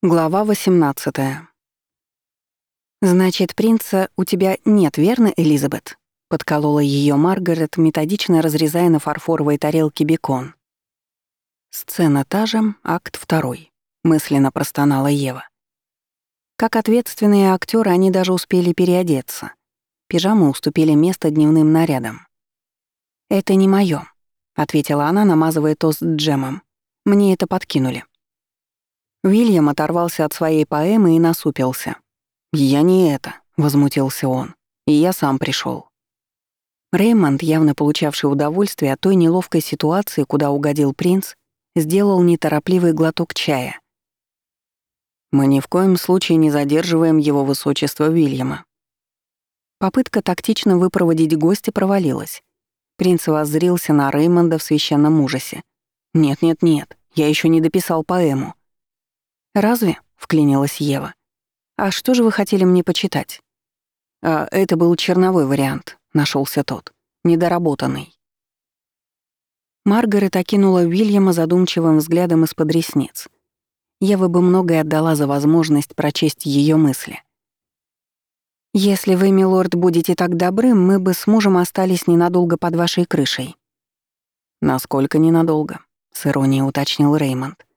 Глава 18. «Значит, принца у тебя нет, верно, Элизабет?» — подколола ее Маргарет, методично разрезая на фарфоровой тарелке бекон. Сцена та же, акт второй. Мысленно простонала Ева. Как ответственные актеры, они даже успели переодеться. Пижамы уступили место дневным нарядам. «Это не моё», — ответила она, намазывая тост джемом. «Мне это подкинули». Уильям оторвался от своей поэмы и насупился. «Я не это», — возмутился он. «И я сам пришел. Реймонд, явно получавший удовольствие от той неловкой ситуации, куда угодил принц, сделал неторопливый глоток чая. «Мы ни в коем случае не задерживаем его высочество Уильяма». Попытка тактично выпроводить гостя провалилась. Принц воззрился на Реймонда в священном ужасе. «Нет-нет-нет, я еще не дописал поэму. «Разве?» — вклинилась Ева. «А что же вы хотели мне почитать?» «А это был черновой вариант», — нашелся тот, недоработанный. Маргарет окинула Уильяма задумчивым взглядом из-под ресниц. Ева бы многое отдала за возможность прочесть ее мысли. «Если вы, милорд, будете так добры, мы бы с мужем остались ненадолго под вашей крышей». «Насколько ненадолго?» — с иронией уточнил Реймонд.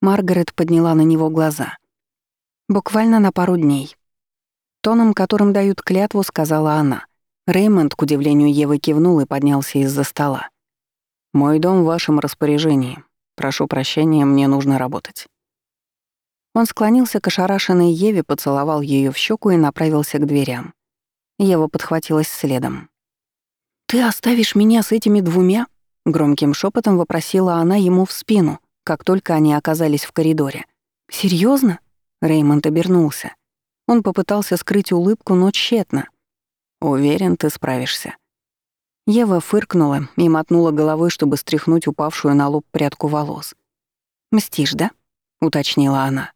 Маргарет подняла на него глаза. «Буквально на пару дней». Тоном, которым дают клятву, сказала она. Реймонд, к удивлению Евы, кивнул и поднялся из-за стола. «Мой дом в вашем распоряжении. Прошу прощения, мне нужно работать». Он склонился к ошарашенной Еве, поцеловал ее в щеку и направился к дверям. Ева подхватилась следом. «Ты оставишь меня с этими двумя?» Громким шепотом вопросила она ему в спину, как только они оказались в коридоре. Серьезно? Реймонд обернулся. Он попытался скрыть улыбку, но тщетно. «Уверен, ты справишься». Ева фыркнула и мотнула головой, чтобы стряхнуть упавшую на лоб прядку волос. «Мстишь, да?» — уточнила она.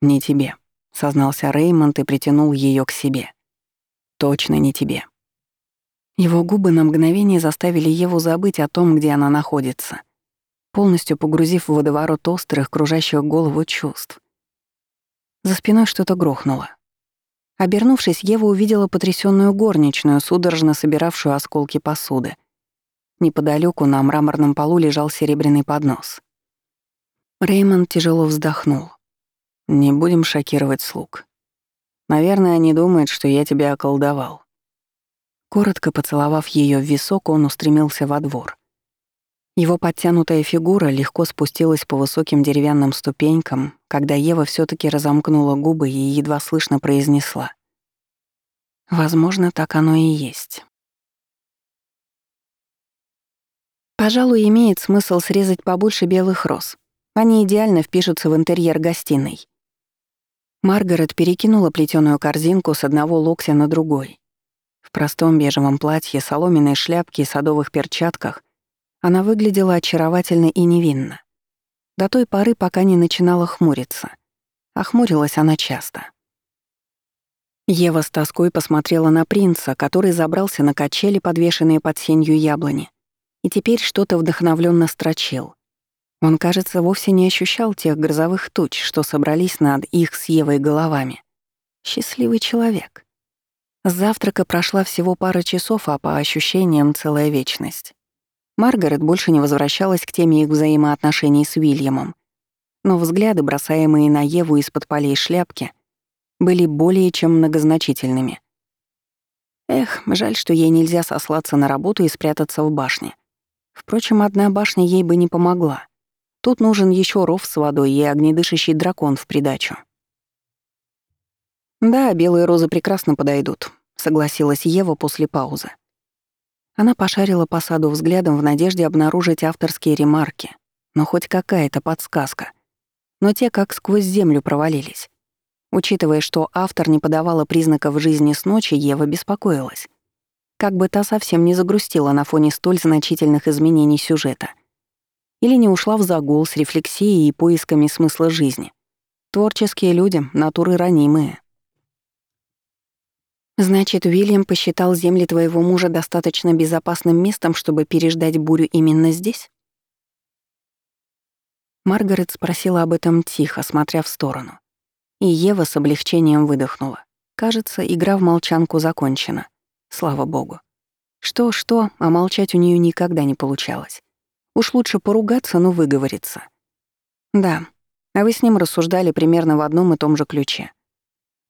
«Не тебе», — сознался Реймонд и притянул ее к себе. «Точно не тебе». Его губы на мгновение заставили Еву забыть о том, где она находится — полностью погрузив в водоворот острых, кружащих голову чувств. За спиной что-то грохнуло. Обернувшись, Ева увидела потрясённую горничную, судорожно собиравшую осколки посуды. Неподалёку на мраморном полу лежал серебряный поднос. Реймонд тяжело вздохнул. «Не будем шокировать слуг. Наверное, они думают, что я тебя околдовал». Коротко поцеловав её в висок, он устремился во двор. Его подтянутая фигура легко спустилась по высоким деревянным ступенькам, когда Ева все таки разомкнула губы и едва слышно произнесла. «Возможно, так оно и есть». Пожалуй, имеет смысл срезать побольше белых роз. Они идеально впишутся в интерьер гостиной. Маргарет перекинула плетеную корзинку с одного локтя на другой. В простом бежевом платье, соломенной шляпке и садовых перчатках она выглядела очаровательно и невинно. До той поры, пока не начинала хмуриться. А хмурилась она часто. Ева с тоской посмотрела на принца, который забрался на качели, подвешенные под сенью яблони, и теперь что-то вдохновленно строчил. Он, кажется, вовсе не ощущал тех грозовых туч, что собрались над их с Евой головами. Счастливый человек. С завтрака прошла всего пара часов, а по ощущениям целая вечность. Маргарет больше не возвращалась к теме их взаимоотношений с Уильямом, но взгляды, бросаемые на Еву из-под полей шляпки, были более чем многозначительными. Эх, жаль, что ей нельзя сослаться на работу и спрятаться в башне. Впрочем, одна башня ей бы не помогла. Тут нужен еще ров с водой и огнедышащий дракон в придачу. «Да, белые розы прекрасно подойдут», — согласилась Ева после паузы. Она пошарила по саду взглядом в надежде обнаружить авторские ремарки, но хоть какая-то подсказка. Но те как сквозь землю провалились. Учитывая, что автор не подавала признаков жизни с ночи, Ева беспокоилась. Как бы та совсем не загрустила на фоне столь значительных изменений сюжета. Или не ушла в загул с рефлексией и поисками смысла жизни. Творческие люди, натуры ранимые. Значит, Уильям посчитал земли твоего мужа достаточно безопасным местом, чтобы переждать бурю именно здесь? Маргарет спросила об этом тихо, смотря в сторону. И Ева с облегчением выдохнула. Кажется, игра в молчанку закончена. Слава богу. Что-что, а молчать у нее никогда не получалось. Уж лучше поругаться, но выговориться. Да, а вы с ним рассуждали примерно в одном и том же ключе.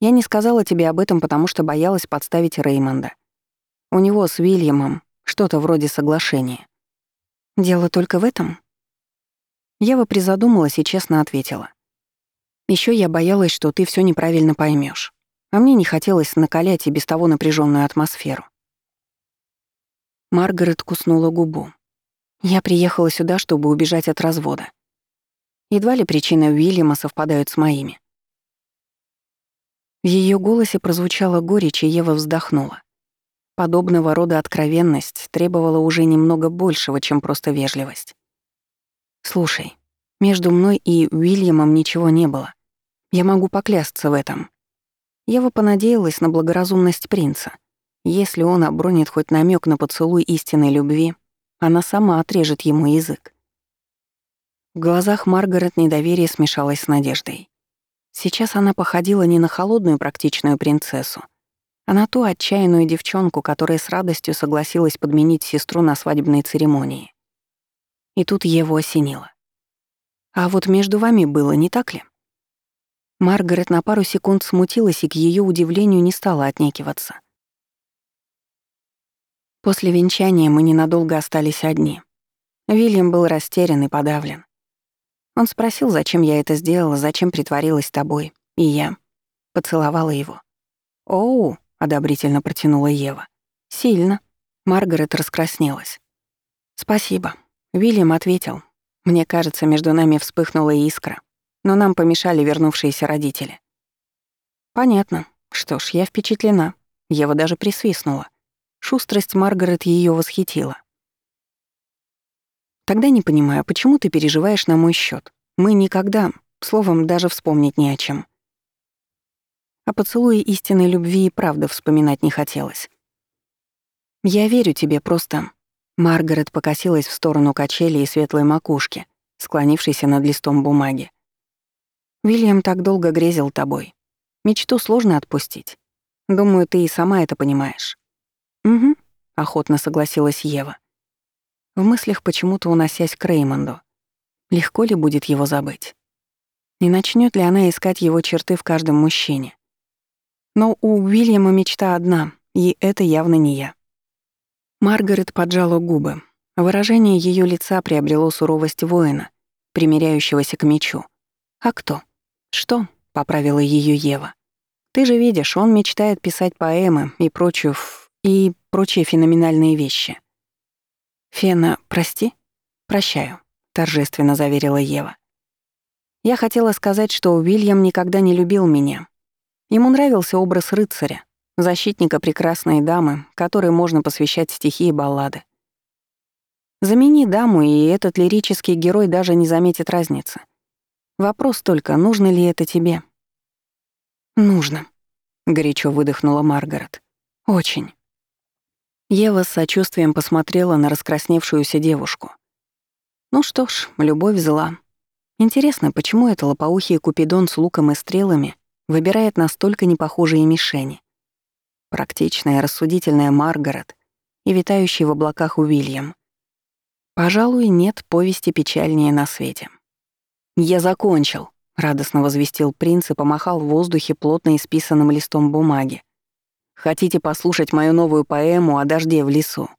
Я не сказала тебе об этом, потому что боялась подставить Реймонда. У него с Вильямом что-то вроде соглашения. Дело только в этом? Ева призадумалась и честно ответила. Еще я боялась, что ты все неправильно поймешь, а мне не хотелось накалять и без того напряженную атмосферу. Маргарет куснула губу. Я приехала сюда, чтобы убежать от развода. Едва ли причины Уильяма совпадают с моими. В ее голосе прозвучала горечь, и Ева вздохнула. Подобного рода откровенность требовала уже немного большего, чем просто вежливость. «Слушай, между мной и Уильямом ничего не было. Я могу поклясться в этом». Ева понадеялась на благоразумность принца. Если он обронит хоть намек на поцелуй истинной любви, она сама отрежет ему язык. В глазах Маргарет недоверие смешалось с надеждой. Сейчас она походила не на холодную практичную принцессу, а на ту отчаянную девчонку, которая с радостью согласилась подменить сестру на свадебной церемонии. И тут его осенило. «А вот между вами было, не так ли?» Маргарет на пару секунд смутилась и к ее удивлению не стала отнекиваться. После венчания мы ненадолго остались одни. Вильям был растерян и подавлен. Он спросил, зачем я это сделала, зачем притворилась тобой, и я поцеловала его. «Оу», — одобрительно протянула Ева. «Сильно». Маргарет раскраснелась. «Спасибо», Вильям ответил. Мне кажется, между нами вспыхнула искра, но нам помешали вернувшиеся родители. Понятно. Что ж, я впечатлена. Ева даже присвистнула. Шустрость Маргарет ее восхитила. Тогда не понимаю, почему ты переживаешь на мой счет. Мы никогда, словом, даже вспомнить не о чем. О поцелуе истинной любви и правда вспоминать не хотелось. Я верю тебе, просто Маргарет покосилась в сторону качели и светлой макушки, склонившейся над листом бумаги. «Вильям так долго грезил тобой. Мечту сложно отпустить. Думаю, ты и сама это понимаешь». «Угу», — охотно согласилась Ева. В мыслях почему-то уносясь к Реймонду. Легко ли будет его забыть? Не начнет ли она искать его черты в каждом мужчине? Но у Уильяма мечта одна, и это явно не я. Маргарет поджала губы. Выражение ее лица приобрело суровость воина, примиряющегося к мечу. «А кто?» «Что?» — поправила ее Ева. «Ты же видишь, он мечтает писать поэмы и прочую... и прочие феноменальные вещи». «Фена, прости?» «Прощаю», — торжественно заверила Ева. «Я хотела сказать, что Уильям никогда не любил меня. Ему нравился образ рыцаря, защитника прекрасной дамы, которой можно посвящать стихи и баллады. Замени даму, и этот лирический герой даже не заметит разницы. Вопрос только, нужно ли это тебе? «Нужно», — горячо выдохнула Маргарет. «Очень». Ева с сочувствием посмотрела на раскрасневшуюся девушку. Ну что ж, любовь зла. Интересно, почему это лопоухий Купидон с луком и стрелами выбирает настолько непохожие мишени? практичная, рассудительная Маргарет и витающий в облаках Уильям. Пожалуй, нет повести печальнее на свете. «Я закончил», — радостно возвестил принц и помахал в воздухе плотно исписанным листом бумаги. «Хотите послушать мою новую поэму о дожде в лесу?»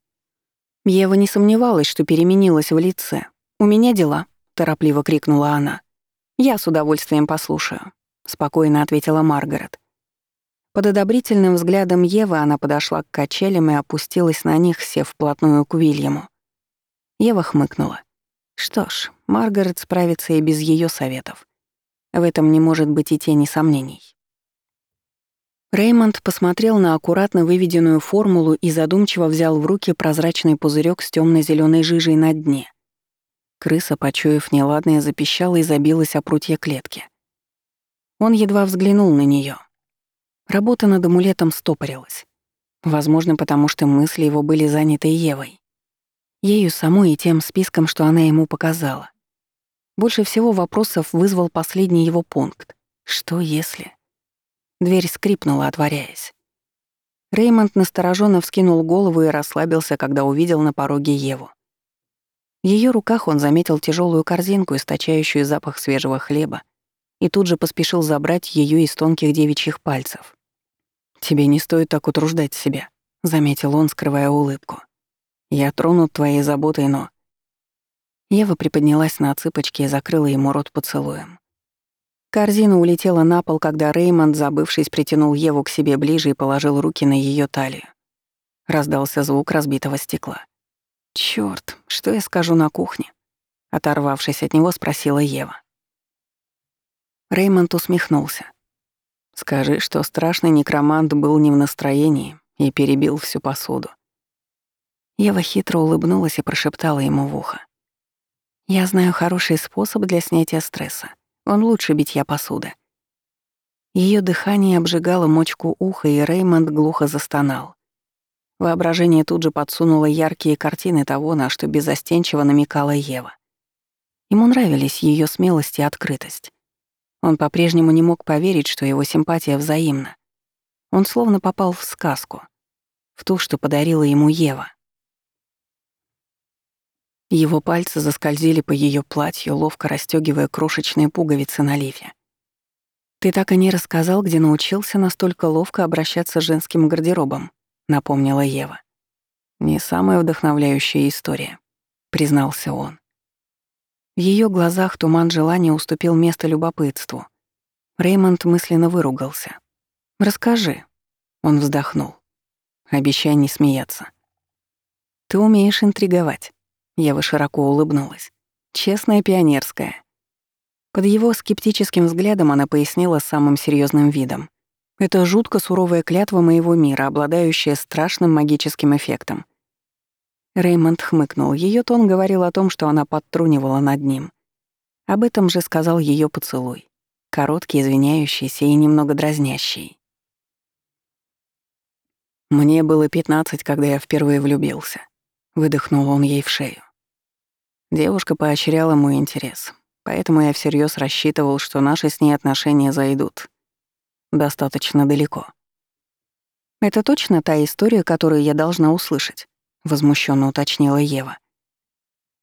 Ева не сомневалась, что переменилась в лице. «У меня дела», — торопливо крикнула она. «Я с удовольствием послушаю», — спокойно ответила Маргарет. Под одобрительным взглядом Евы она подошла к качелям и опустилась на них, сев вплотную к Уильяму. Ева хмыкнула. Что ж, Маргарет справится и без ее советов. В этом не может быть и тени сомнений. Реймонд посмотрел на аккуратно выведенную формулу и задумчиво взял в руки прозрачный пузырек с темно зеленой жижей на дне. Крыса, почуяв неладное, запищала и забилась о прутья клетки. Он едва взглянул на нее. Работа над амулетом стопорилась. Возможно, потому что мысли его были заняты Евой. Ею самой и тем списком, что она ему показала. Больше всего вопросов вызвал последний его пункт. Что если? Дверь скрипнула, отворяясь. Реймонд настороженно вскинул голову и расслабился, когда увидел на пороге Еву. В ее руках он заметил тяжелую корзинку, источающую запах свежего хлеба, и тут же поспешил забрать ее из тонких девичьих пальцев. «Тебе не стоит так утруждать себя», — заметил он, скрывая улыбку. «Я тронут твоей заботой, но...» Ева приподнялась на цыпочки и закрыла ему рот поцелуем. Корзина улетела на пол, когда Реймонд, забывшись, притянул Еву к себе ближе и положил руки на ее талию. Раздался звук разбитого стекла. «Чёрт, что я скажу на кухне?» Оторвавшись от него, спросила Ева. Реймонд усмехнулся. «Скажи, что страшный некромант был не в настроении и перебил всю посуду». Ева хитро улыбнулась и прошептала ему в ухо. «Я знаю хороший способ для снятия стресса. Он лучше битья посуды». Ее дыхание обжигало мочку уха, и Реймонд глухо застонал. Воображение тут же подсунуло яркие картины того, на что безостенчиво намекала Ева. Ему нравились ее смелость и открытость. Он по-прежнему не мог поверить, что его симпатия взаимна. Он словно попал в сказку, в ту, что подарила ему Ева. Его пальцы заскользили по ее платью, ловко расстегивая крошечные пуговицы на лифе. «Ты так и не рассказал, где научился настолько ловко обращаться с женским гардеробом», — напомнила Ева. «Не самая вдохновляющая история», — признался он. В ее глазах туман желания уступил место любопытству. Реймонд мысленно выругался. «Расскажи», — он вздохнул. «Обещай не смеяться». «Ты умеешь интриговать». Ева широко улыбнулась. Честная пионерская. Под его скептическим взглядом она пояснила самым серьезным видом. Это жутко суровая клятва моего мира, обладающая страшным магическим эффектом. Реймонд хмыкнул. Ее тон говорил о том, что она подтрунивала над ним. Об этом же сказал ее поцелуй. Короткий, извиняющийся и немного дразнящий. «Мне было пятнадцать, когда я впервые влюбился», — выдохнул он ей в шею. Девушка поощряла мой интерес, поэтому я всерьез рассчитывал, что наши с ней отношения зайдут достаточно далеко. «Это точно та история, которую я должна услышать?» — возмущенно уточнила Ева.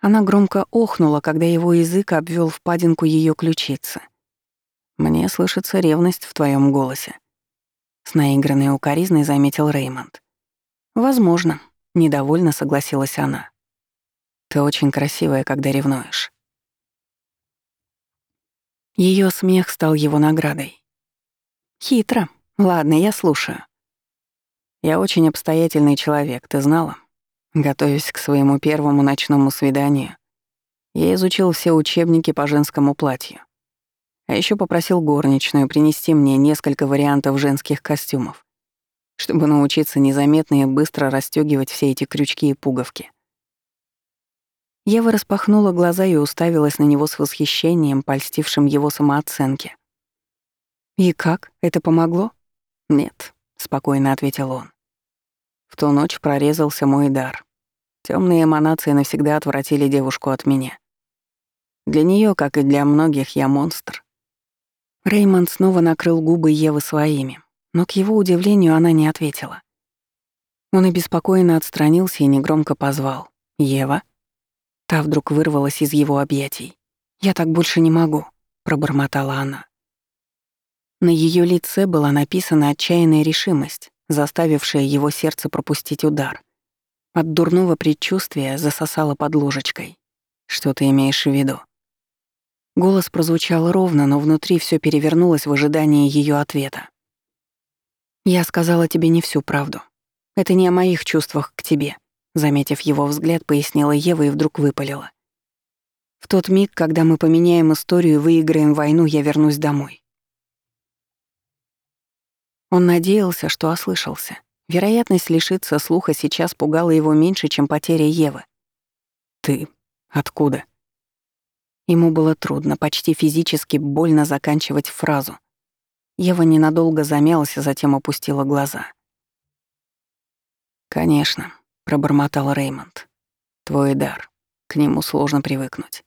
Она громко охнула, когда его язык обвел впадинку ее ключицы. «Мне слышится ревность в твоем голосе», — с наигранной укоризной заметил Реймонд. «Возможно», — недовольно согласилась она. Ты очень красивая, когда ревнуешь. Ее смех стал его наградой. Хитро. Ладно, я слушаю. Я очень обстоятельный человек, ты знала? Готовясь к своему первому ночному свиданию, я изучил все учебники по женскому платью. А еще попросил горничную принести мне несколько вариантов женских костюмов, чтобы научиться незаметно и быстро расстегивать все эти крючки и пуговки. Ева распахнула глаза и уставилась на него с восхищением, польстившим его самооценке. «И как? Это помогло?» «Нет», — спокойно ответил он. В ту ночь прорезался мой дар. Темные эманации навсегда отвратили девушку от меня. Для нее, как и для многих, я монстр. Реймонд снова накрыл губы Евы своими, но к его удивлению она не ответила. Он обеспокоенно отстранился и негромко позвал. «Ева?» Та вдруг вырвалась из его объятий. «Я так больше не могу», — пробормотала она. На ее лице была написана отчаянная решимость, заставившая его сердце пропустить удар. От дурного предчувствия засосало под ложечкой. «Что ты имеешь в виду?» Голос прозвучал ровно, но внутри все перевернулось в ожидании ее ответа. «Я сказала тебе не всю правду. Это не о моих чувствах к тебе. Заметив его взгляд, пояснила Ева и вдруг выпалила. «В тот миг, когда мы поменяем историю и выиграем войну, я вернусь домой». Он надеялся, что ослышался. Вероятность лишиться слуха сейчас пугала его меньше, чем потеря Евы. «Ты? Откуда?» Ему было трудно, почти физически больно заканчивать фразу. Ева ненадолго замялась, затем опустила глаза. «Конечно, — пробормотал Реймонд. «Твой дар. К нему сложно привыкнуть.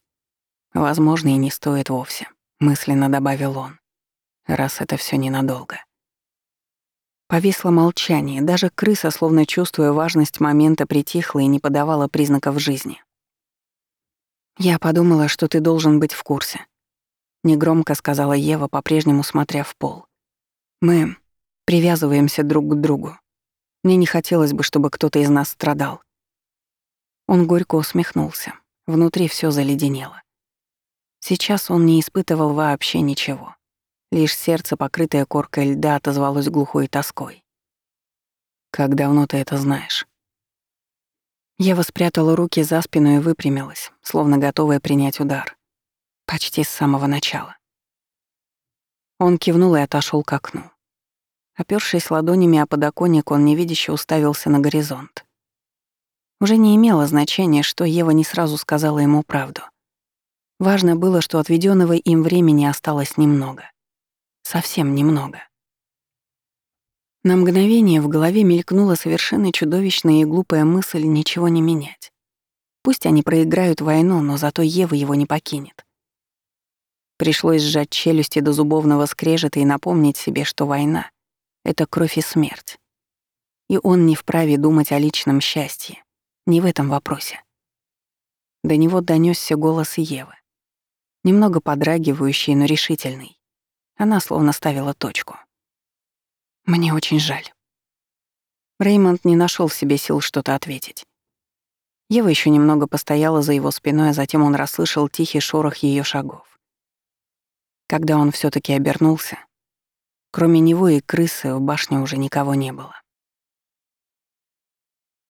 Возможно, и не стоит вовсе, мысленно добавил он, раз это все ненадолго. Повисло молчание, даже крыса, словно чувствуя важность момента, притихла и не подавала признаков жизни. «Я подумала, что ты должен быть в курсе», — негромко сказала Ева, по-прежнему смотря в пол. «Мы привязываемся друг к другу. Мне не хотелось бы, чтобы кто-то из нас страдал». Он горько усмехнулся. Внутри все заледенело. Сейчас он не испытывал вообще ничего. Лишь сердце, покрытое коркой льда, отозвалось глухой тоской. «Как давно ты это знаешь?» Я воспрятала руки за спину и выпрямилась, словно готовая принять удар. Почти с самого начала. Он кивнул и отошел к окну. Опёршись ладонями о подоконник, он невидяще уставился на горизонт. Уже не имело значения, что Ева не сразу сказала ему правду. Важно было, что отведенного им времени осталось немного. Совсем немного. На мгновение в голове мелькнула совершенно чудовищная и глупая мысль ничего не менять. Пусть они проиграют войну, но зато Ева его не покинет. Пришлось сжать челюсти до зубовного скрежета и напомнить себе, что война — это кровь и смерть. И он не вправе думать о личном счастье, не в этом вопросе. До него донесся голос Евы. Немного подрагивающий, но решительный. Она словно ставила точку. «Мне очень жаль». Реймонд не нашел в себе сил что-то ответить. Ева еще немного постояла за его спиной, а затем он расслышал тихий шорох ее шагов. Когда он все таки обернулся, кроме него и крысы в башне уже никого не было.